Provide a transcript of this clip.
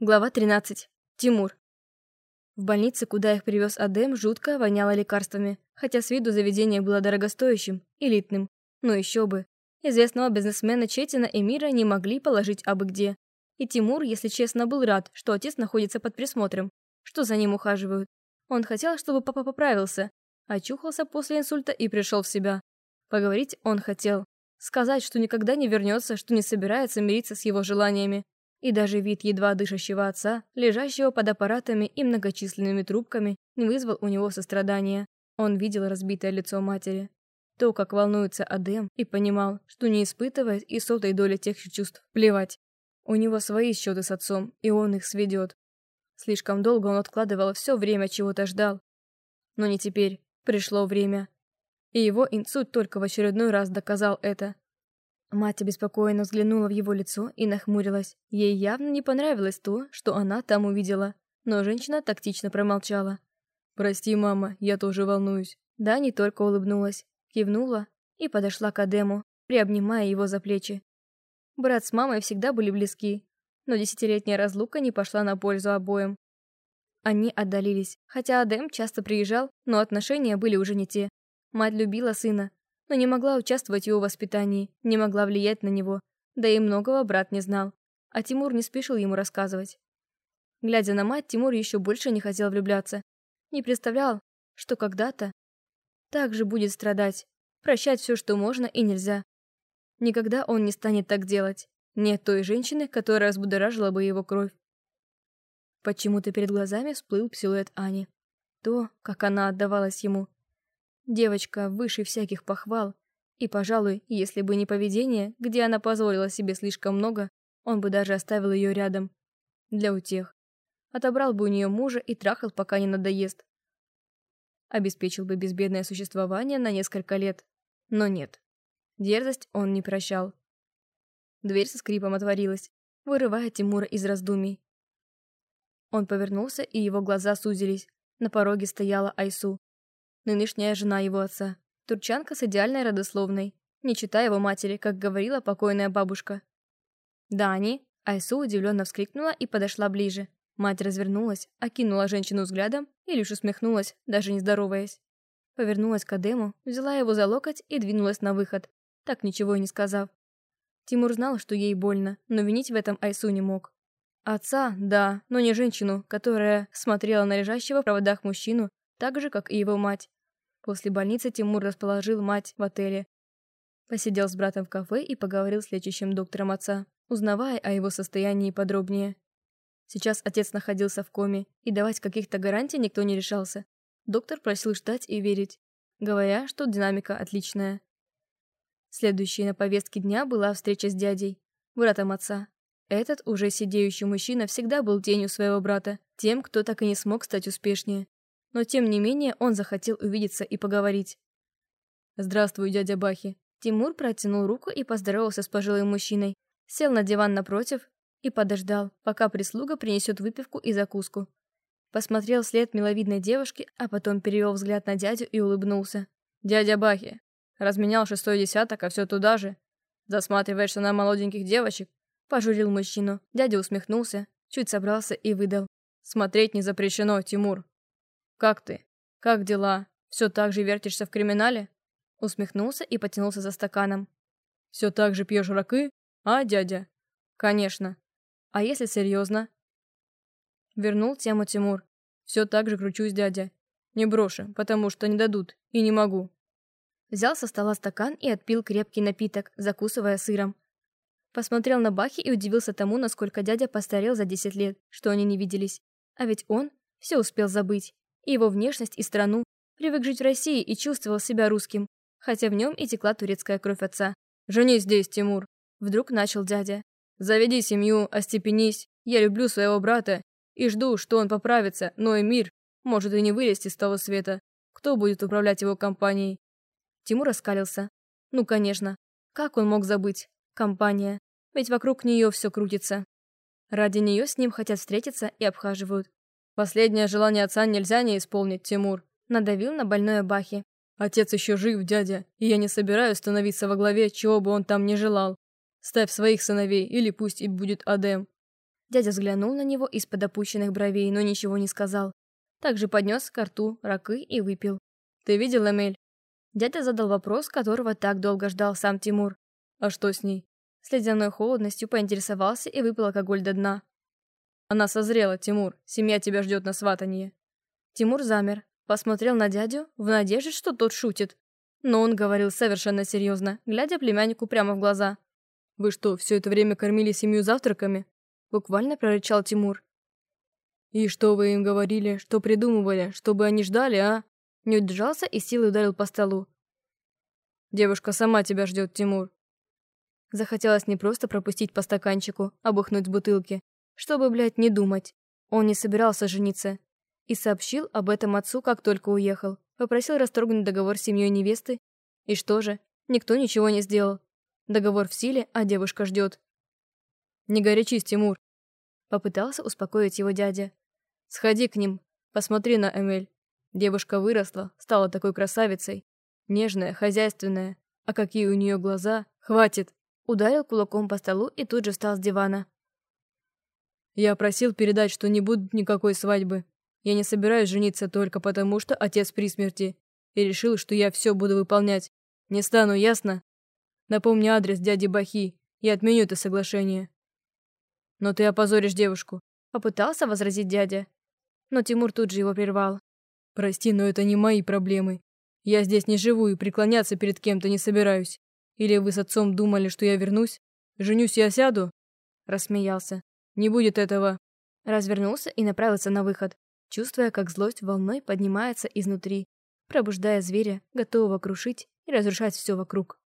Глава 13. Тимур. В больнице, куда их привез Адем, жутко воняло лекарствами, хотя с виду заведение было дорогостоящим, элитным. Но еще бы. Известного бизнесмена Четина и Мира не могли положить абы где. И Тимур, если честно, был рад, что отец находится под присмотром, что за ним ухаживают. Он хотел, чтобы папа поправился, очухался после инсульта и пришел в себя. Поговорить он хотел. Сказать, что никогда не вернется, что не собирается мириться с его желаниями. И даже вид едва дышащего отца, лежащего под аппаратами и многочисленными трубками, не вызвал у него сострадания. Он видел разбитое лицо матери. То, как волнуется Адем, и понимал, что не испытывает и сотой доли тех же чувств. Плевать. У него свои счеты с отцом, и он их сведет. Слишком долго он откладывал все время, чего-то ждал. Но не теперь. Пришло время. И его инсульт только в очередной раз доказал это. Мать обеспокоенно взглянула в его лицо и нахмурилась. Ей явно не понравилось то, что она там увидела. Но женщина тактично промолчала. «Прости, мама, я тоже волнуюсь». Да, не только улыбнулась, кивнула и подошла к Адему, приобнимая его за плечи. Брат с мамой всегда были близки, но десятилетняя разлука не пошла на пользу обоим. Они отдалились, хотя Адем часто приезжал, но отношения были уже не те. Мать любила сына, но не могла участвовать в его воспитании, не могла влиять на него, да и многого брат не знал, а Тимур не спешил ему рассказывать. Глядя на мать, Тимур еще больше не хотел влюбляться. Не представлял, что когда-то так же будет страдать, прощать все, что можно и нельзя. Никогда он не станет так делать. Нет той женщины, которая взбудоражила бы его кровь. Почему-то перед глазами всплыл силуэт Ани. То, как она отдавалась ему, Девочка выше всяких похвал. И, пожалуй, если бы не поведение, где она позволила себе слишком много, он бы даже оставил ее рядом. Для утех. Отобрал бы у нее мужа и трахал, пока не надоест. Обеспечил бы безбедное существование на несколько лет. Но нет. Дерзость он не прощал. Дверь со скрипом отворилась, вырывая Тимура из раздумий. Он повернулся, и его глаза сузились. На пороге стояла Айсу нынешняя жена его отца. Турчанка с идеальной родословной, не читая его матери, как говорила покойная бабушка. «Дани!» Айсу удивленно вскрикнула и подошла ближе. Мать развернулась, окинула женщину взглядом и лишь усмехнулась, даже не здороваясь. Повернулась к Адему, взяла его за локоть и двинулась на выход, так ничего и не сказав. Тимур знал, что ей больно, но винить в этом Айсу не мог. Отца, да, но не женщину, которая смотрела на лежащего в проводах мужчину, так же, как и его мать. После больницы Тимур расположил мать в отеле. Посидел с братом в кафе и поговорил с лечащим доктором отца, узнавая о его состоянии подробнее. Сейчас отец находился в коме, и давать каких-то гарантий никто не решался. Доктор просил ждать и верить, говоря, что динамика отличная. Следующей на повестке дня была встреча с дядей, братом отца. Этот уже сидеющий мужчина всегда был тенью своего брата, тем, кто так и не смог стать успешнее но тем не менее он захотел увидеться и поговорить. «Здравствуй, дядя Бахи». Тимур протянул руку и поздоровался с пожилым мужчиной, сел на диван напротив и подождал, пока прислуга принесет выпивку и закуску. Посмотрел вслед миловидной девушки, а потом перевел взгляд на дядю и улыбнулся. «Дядя Бахи, разменял шестой десяток, а все туда же. Засматриваешься на молоденьких девочек?» Пожурил мужчину. Дядя усмехнулся, чуть собрался и выдал. «Смотреть не запрещено, Тимур. «Как ты? Как дела? Все так же вертишься в криминале?» Усмехнулся и потянулся за стаканом. «Все так же пьешь ракы? А, дядя?» «Конечно. А если серьезно?» Вернул тему Тимур. «Все так же кручусь, дядя. Не брошу, потому что не дадут, и не могу». Взял со стола стакан и отпил крепкий напиток, закусывая сыром. Посмотрел на Бахи и удивился тому, насколько дядя постарел за 10 лет, что они не виделись. А ведь он все успел забыть и его внешность и страну, привык жить в России и чувствовал себя русским, хотя в нем и текла турецкая кровь отца. «Женись здесь, Тимур!» Вдруг начал дядя. «Заведи семью, остепенись. Я люблю своего брата и жду, что он поправится, но и мир может и не вылезти с того света. Кто будет управлять его компанией?» Тимур раскалился. «Ну, конечно. Как он мог забыть? Компания. Ведь вокруг нее все крутится. Ради нее с ним хотят встретиться и обхаживают. Последнее желание отца нельзя не исполнить, Тимур. Надавил на больное Бахи. Отец еще жив, дядя, и я не собираюсь становиться во главе, чего бы он там не желал. Ставь своих сыновей, или пусть и будет Адем. Дядя взглянул на него из-под опущенных бровей, но ничего не сказал. Также поднес к рту ракы и выпил. «Ты видел Эмель?» Дядя задал вопрос, которого так долго ждал сам Тимур. «А что с ней?» С ледяной холодностью поинтересовался и выпил алкоголь до дна. «Она созрела, Тимур. Семья тебя ждет на сватанье». Тимур замер, посмотрел на дядю в надежде, что тот шутит. Но он говорил совершенно серьезно, глядя племяннику прямо в глаза. «Вы что, все это время кормили семью завтраками?» Буквально прорычал Тимур. «И что вы им говорили, что придумывали, чтобы они ждали, а?» Не удержался и силой ударил по столу. «Девушка сама тебя ждет, Тимур». Захотелось не просто пропустить по стаканчику, а бухнуть с бутылки, чтобы, блядь, не думать. Он не собирался жениться. И сообщил об этом отцу, как только уехал. Попросил расторгнуть договор с семьей невесты. И что же? Никто ничего не сделал. Договор в силе, а девушка ждет. «Не горячись, Тимур!» Попытался успокоить его дядя. «Сходи к ним, посмотри на Эмель. Девушка выросла, стала такой красавицей. Нежная, хозяйственная. А какие у нее глаза! Хватит!» Ударил кулаком по столу и тут же встал с дивана. «Я просил передать, что не будет никакой свадьбы. Я не собираюсь жениться только потому, что отец при смерти. И решил, что я все буду выполнять. Не стану, ясно? Напомни адрес дяди Бахи. Я отменю это соглашение. «Но ты опозоришь девушку», — попытался возразить дядя. Но Тимур тут же его прервал. «Прости, но это не мои проблемы. Я здесь не живу и преклоняться перед кем-то не собираюсь. Или вы с отцом думали, что я вернусь? Женюсь и сяду?» Рассмеялся. «Не будет этого». Развернулся и направился на выход, чувствуя, как злость волной поднимается изнутри, пробуждая зверя, готового крушить и разрушать все вокруг.